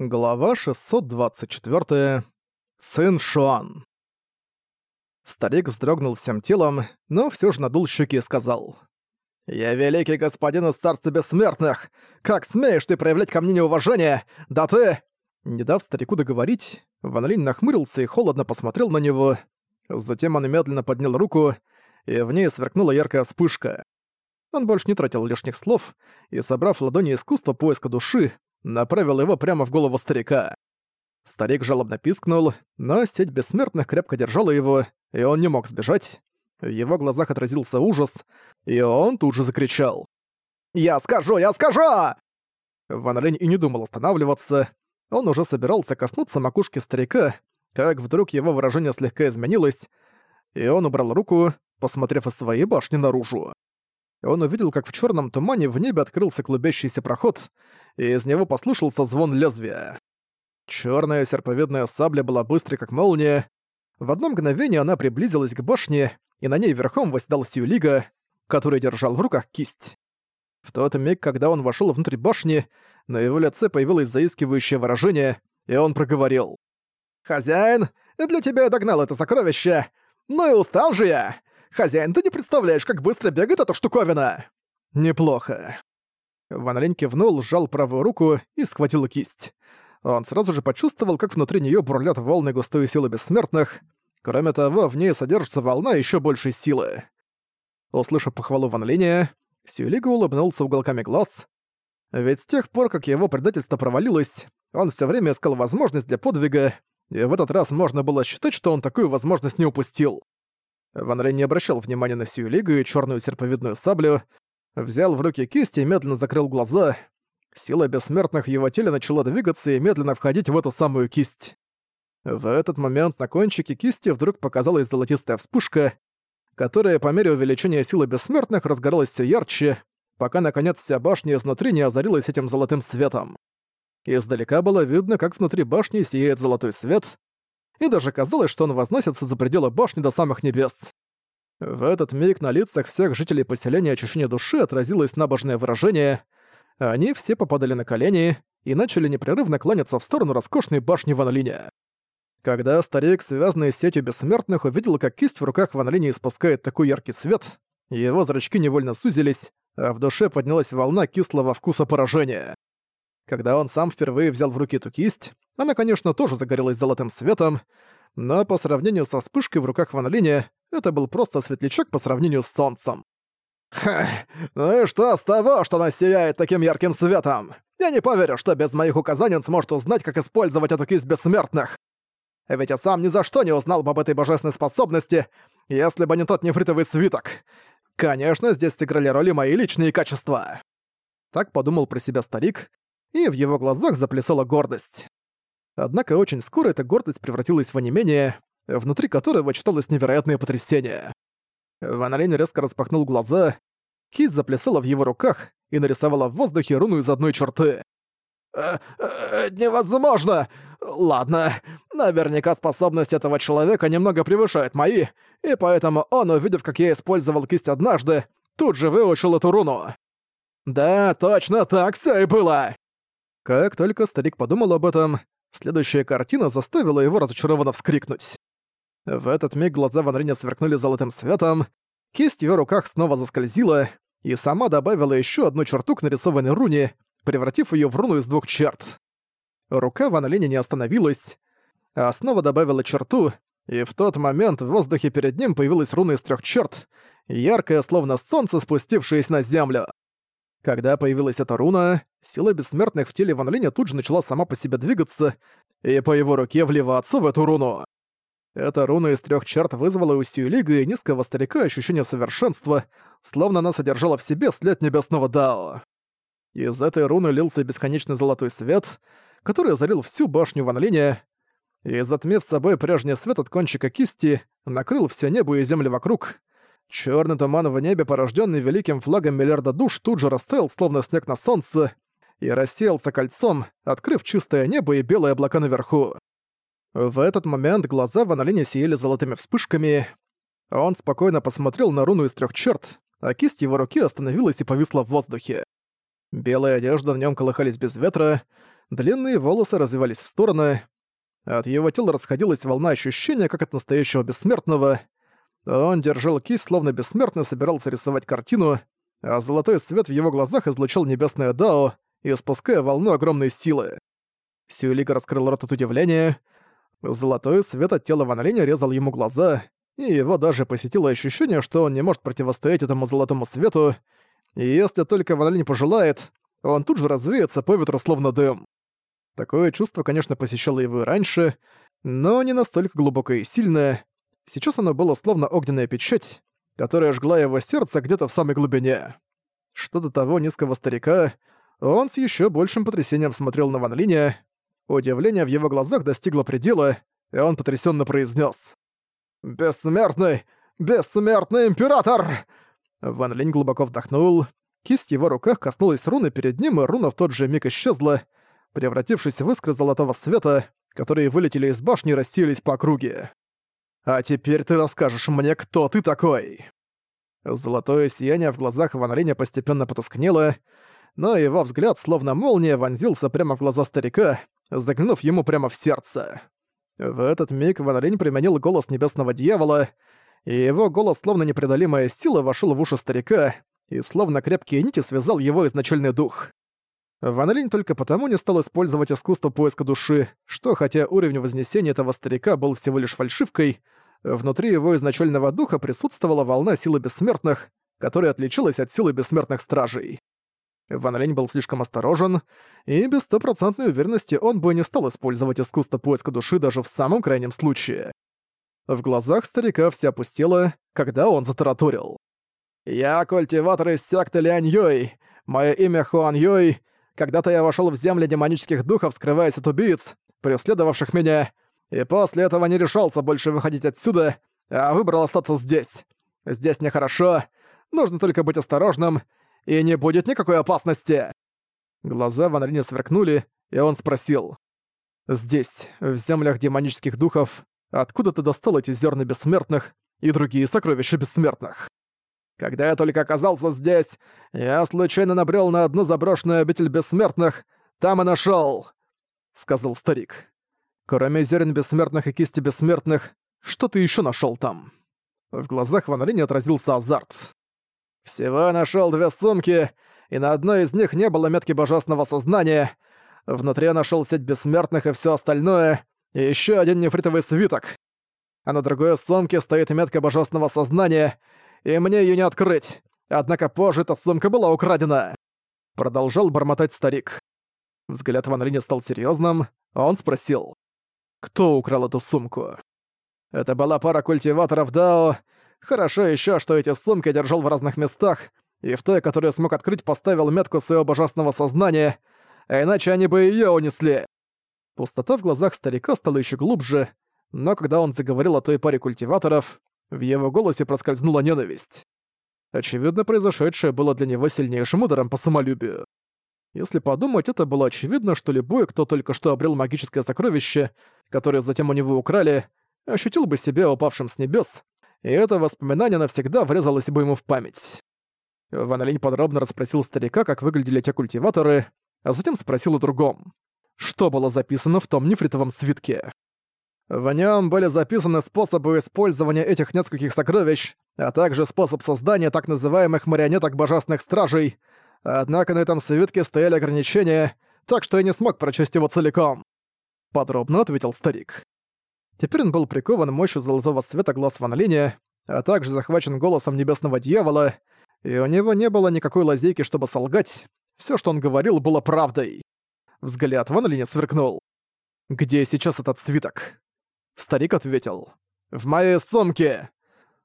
Глава 624. Сын Шуан. Старик вздрогнул всем телом, но все же надул щеки и сказал. «Я великий господин из царства бессмертных! Как смеешь ты проявлять ко мне неуважение? Да ты...» Не дав старику договорить, Ван Линь нахмурился и холодно посмотрел на него. Затем он медленно поднял руку, и в ней сверкнула яркая вспышка. Он больше не тратил лишних слов, и, собрав ладони искусство поиска души, направил его прямо в голову старика. Старик жалобно пискнул, но сеть бессмертных крепко держала его, и он не мог сбежать. В его глазах отразился ужас, и он тут же закричал. «Я скажу, я скажу!» Ван Линь и не думал останавливаться. Он уже собирался коснуться макушки старика, как вдруг его выражение слегка изменилось, и он убрал руку, посмотрев из своей башни наружу. Он увидел, как в черном тумане в небе открылся клубящийся проход, и из него послышался звон лезвия. Черная серповидная сабля была быстрой, как молния. В одно мгновение она приблизилась к башне, и на ней верхом восседал Сьюлига, который держал в руках кисть. В тот миг, когда он вошел внутрь башни, на его лице появилось заискивающее выражение, и он проговорил. «Хозяин, для тебя я догнал это сокровище! Ну и устал же я! Хозяин, ты не представляешь, как быстро бегает эта штуковина!» «Неплохо». Ван Линь кивнул, сжал правую руку и схватил кисть. Он сразу же почувствовал, как внутри нее бурлят волны густой силы бессмертных. Кроме того, в ней содержится волна еще большей силы. Услышав похвалу Ван Линя, Сюэлига улыбнулся уголками глаз. Ведь с тех пор, как его предательство провалилось, он все время искал возможность для подвига, и в этот раз можно было считать, что он такую возможность не упустил. Ван Рейн не обращал внимания на всю лигу и черную серповидную саблю, взял в руки кисть и медленно закрыл глаза. Сила бессмертных в его теле начала двигаться и медленно входить в эту самую кисть. В этот момент на кончике кисти вдруг показалась золотистая вспышка, которая по мере увеличения силы бессмертных разгоралась все ярче, пока наконец вся башня изнутри не озарилась этим золотым светом. Издалека было видно, как внутри башни сияет золотой свет, и даже казалось, что он возносится за пределы башни до самых небес. В этот миг на лицах всех жителей поселения очищения души отразилось набожное выражение. Они все попадали на колени и начали непрерывно кланяться в сторону роскошной башни Ван. Когда старик, связанный с сетью бессмертных, увидел, как кисть в руках Ван испускает такой яркий свет, его зрачки невольно сузились, а в душе поднялась волна кислого вкуса поражения. Когда он сам впервые взял в руки эту кисть, она, конечно, тоже загорелась золотым светом, но по сравнению со вспышкой в руках Ван Линя, это был просто светлячок по сравнению с солнцем. «Ха, ну и что с того, что она сияет таким ярким светом? Я не поверю, что без моих указаний он сможет узнать, как использовать эту кисть бессмертных. Ведь я сам ни за что не узнал бы об этой божественной способности, если бы не тот нефритовый свиток. Конечно, здесь сыграли роли мои личные качества». Так подумал про себя старик, и в его глазах заплясала гордость. Однако очень скоро эта гордость превратилась в онемение, внутри которого читалось невероятное потрясение. Ван Лень резко распахнул глаза, кисть заплясала в его руках и нарисовала в воздухе руну из одной черты. «Э, э, «Невозможно! Ладно, наверняка способность этого человека немного превышает мои, и поэтому он, увидев, как я использовал кисть однажды, тут же выучил эту руну. Да, точно так все и было!» Как только старик подумал об этом, следующая картина заставила его разочарованно вскрикнуть. В этот миг глаза Ван Линя сверкнули золотым светом, кисть в её руках снова заскользила, и сама добавила ещё одну черту к нарисованной руне, превратив её в руну из двух черт. Рука Ван Линя не остановилась, а снова добавила черту, и в тот момент в воздухе перед ним появилась руна из трёх черт, яркая, словно солнце, спустившееся на землю. Когда появилась эта руна, сила бессмертных в теле Ван Линя тут же начала сама по себе двигаться и по его руке вливаться в эту руну. Эта руна из трех черт вызвала у Сюэлига и низкого старика ощущение совершенства, словно она содержала в себе след небесного Дао. Из этой руны лился бесконечный золотой свет, который озарил всю башню Ван Линя, и, затмив собой прежний свет от кончика кисти, накрыл все небо и землю вокруг, Черный туман в небе, порожденный великим флагом миллиарда душ, тут же растаял, словно снег на солнце, и рассеялся кольцом, открыв чистое небо и белые облака наверху. В этот момент глаза Ван Линя сияли золотыми вспышками. Он спокойно посмотрел на руну из трех черт, а кисть его руки остановилась и повисла в воздухе. Белая одежда на нем колыхались без ветра, длинные волосы развивались в стороны, от его тела расходилась волна ощущения, как от настоящего бессмертного. Он держал кисть, словно бессмертно собирался рисовать картину, а золотой свет в его глазах излучал небесное дао, испуская волну огромной силы. Сюэлика раскрыл рот от удивления. Золотой свет от тела Ван Линя резал ему глаза, и его даже посетило ощущение, что он не может противостоять этому золотому свету, и если только Ван Линь пожелает, он тут же развеется по ветру словно дым. Такое чувство, конечно, посещало его и раньше, но не настолько глубокое и сильное. Сейчас оно было словно огненная печать, которая жгла его сердце где-то в самой глубине. Что до того низкого старика, он с еще большим потрясением смотрел на Ван Линя. Удивление в его глазах достигло предела, и он потрясенно произнес: «Бессмертный! Бессмертный император!» Ван Линь глубоко вдохнул. Кисть его руках коснулась руны перед ним, и руна в тот же миг исчезла, превратившись в искры золотого света, которые вылетели из башни и рассеялись по округе. «А теперь ты расскажешь мне, кто ты такой!» Золотое сияние в глазах Ван Линя постепенно потускнело, но его взгляд, словно молния, вонзился прямо в глаза старика, заглянув ему прямо в сердце. В этот миг Ван Линь применил голос небесного дьявола, и его голос, словно непреодолимая сила, вошел в уши старика, и словно крепкие нити связал его изначальный дух. Ван Линь только потому не стал использовать искусство поиска души, что хотя уровень вознесения этого старика был всего лишь фальшивкой, внутри его изначального духа присутствовала волна силы бессмертных, которая отличалась от силы бессмертных стражей. Ван Линь был слишком осторожен, и без стопроцентной уверенности он бы не стал использовать искусство поиска души даже в самом крайнем случае. В глазах старика все опустело, когда он затараторил. «Я культиватор из секты Лянь Юй. Мое имя Хуан Юй. Когда-то я вошел в земли демонических духов, скрываясь от убийц, преследовавших меня, и после этого не решался больше выходить отсюда, а выбрал остаться здесь. Здесь нехорошо, нужно только быть осторожным, и не будет никакой опасности. Глаза Ван Линя сверкнули, и он спросил. «Здесь, в землях демонических духов, откуда ты достал эти зерна бессмертных и другие сокровища бессмертных?» Когда я только оказался здесь, я случайно набрел на одну заброшенную обитель бессмертных, там и нашел, сказал старик. Кроме зерен бессмертных и кисти бессмертных, что ты еще нашел там? В глазах Ван Линь отразился азарт. Всего нашел две сумки, и на одной из них не было метки божественного сознания. Внутри я нашел сеть бессмертных и все остальное, и еще один нефритовый свиток. А на другой сумке стоит метка божественного сознания — и мне ее не открыть. Однако позже эта сумка была украдена. Продолжал бормотать старик. Взгляд Ван Линя стал серьезным, а он спросил. Кто украл эту сумку? Это была пара культиваторов Дао. Хорошо еще, что эти сумки держал в разных местах, и в той, которую смог открыть, поставил метку своего божественного сознания, а иначе они бы ее унесли. Пустота в глазах старика стала еще глубже, но когда он заговорил о той паре культиваторов, в его голосе проскользнула ненависть. Очевидно, произошедшее было для него сильнейшим ударом по самолюбию. Если подумать, это было очевидно, что любой, кто только что обрел магическое сокровище, которое затем у него украли, ощутил бы себя упавшим с небес, и это воспоминание навсегда врезалось бы ему в память. Ван Линь подробно расспросил старика, как выглядели те культиваторы, а затем спросил о другом. Что было записано в том нефритовом свитке? В нем были записаны способы использования этих нескольких сокровищ, а также способ создания так называемых марионеток божественных стражей. Однако на этом свитке стояли ограничения, так что я не смог прочесть его целиком. Подробно ответил старик. Теперь он был прикован мощью золотого света глаз Ван Линя, а также захвачен голосом небесного дьявола, и у него не было никакой лазейки, чтобы солгать. Все, что он говорил, было правдой. Взгляд Ван Линя сверкнул. «Где сейчас этот свиток?» Старик ответил. «В моей сумке!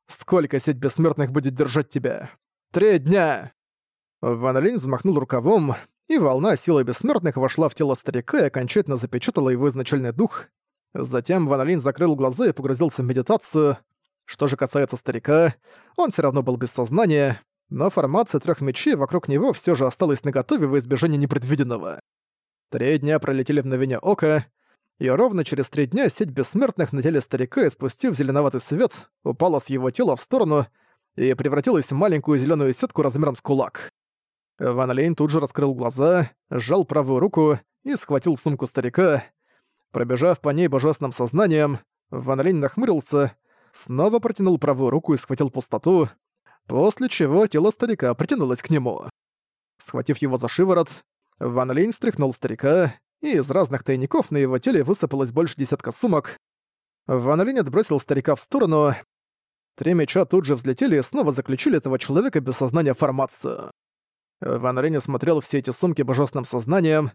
Сколько сеть бессмертных будет держать тебя? Три дня!» Ван Линь взмахнул рукавом, и волна силы бессмертных вошла в тело старика и окончательно запечатала его изначальный дух. Затем Ван Линь закрыл глаза и погрузился в медитацию. Что же касается старика, он все равно был без сознания, но формация трех мечей вокруг него все же осталась наготове во избежание непредвиденного. Три дня пролетели в мгновение ока, и ровно через три дня сеть бессмертных на теле старика, испустив зеленоватый свет, упала с его тела в сторону и превратилась в маленькую зеленую сетку размером с кулак. Ван Лейн тут же раскрыл глаза, сжал правую руку и схватил сумку старика. Пробежав по ней божественным сознанием, Ван Лейн нахмурился, снова протянул правую руку и схватил пустоту, после чего тело старика притянулось к нему. Схватив его за шиворот, Ван Лейн встряхнул старика, и из разных тайников на его теле высыпалось больше десятка сумок. Ван Линь отбросил старика в сторону. Три меча тут же взлетели и снова заключили этого человека без сознания формацию. Ван Линь смотрел все эти сумки божественным сознанием,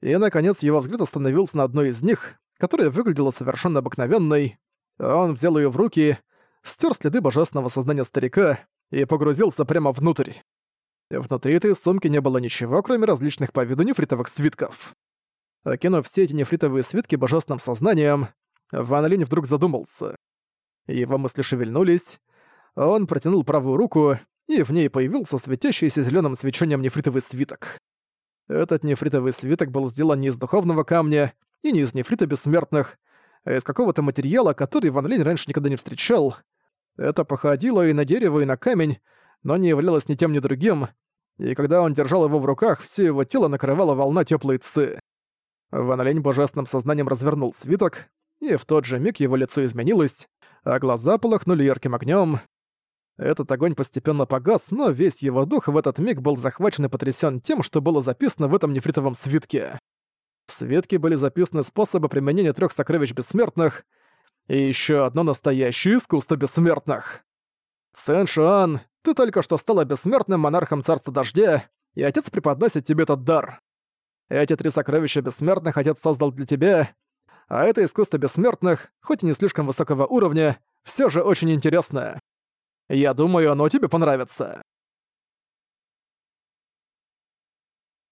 и, наконец, его взгляд остановился на одной из них, которая выглядела совершенно обыкновенной. Он взял ее в руки, стер следы божественного сознания старика и погрузился прямо внутрь. Внутри этой сумки не было ничего, кроме различных по виду нефритовых свитков. Окинув все эти нефритовые свитки божественным сознанием, Ван Линь вдруг задумался. Его мысли шевельнулись, он протянул правую руку, и в ней появился светящийся зеленым свечением нефритовый свиток. Этот нефритовый свиток был сделан не из духовного камня и не из нефрита бессмертных, а из какого-то материала, который Ван Линь раньше никогда не встречал. Это походило и на дерево, и на камень, но не являлось ни тем, ни другим, и когда он держал его в руках, все его тело накрывала волна теплой ци. Ван Линь божественным сознанием развернул свиток, и в тот же миг его лицо изменилось, а глаза полыхнули ярким огнем. Этот огонь постепенно погас, но весь его дух в этот миг был захвачен и потрясен тем, что было записано в этом нефритовом свитке. В свитке были записаны способы применения трех сокровищ бессмертных и еще одно настоящее искусство бессмертных. Цэн Шуан, ты только что стала бессмертным монархом Царства Дождя, и отец преподносит тебе этот дар. Эти три сокровища бессмертных отец создал для тебя, а это искусство бессмертных, хоть и не слишком высокого уровня, все же очень интересное. Я думаю, оно тебе понравится.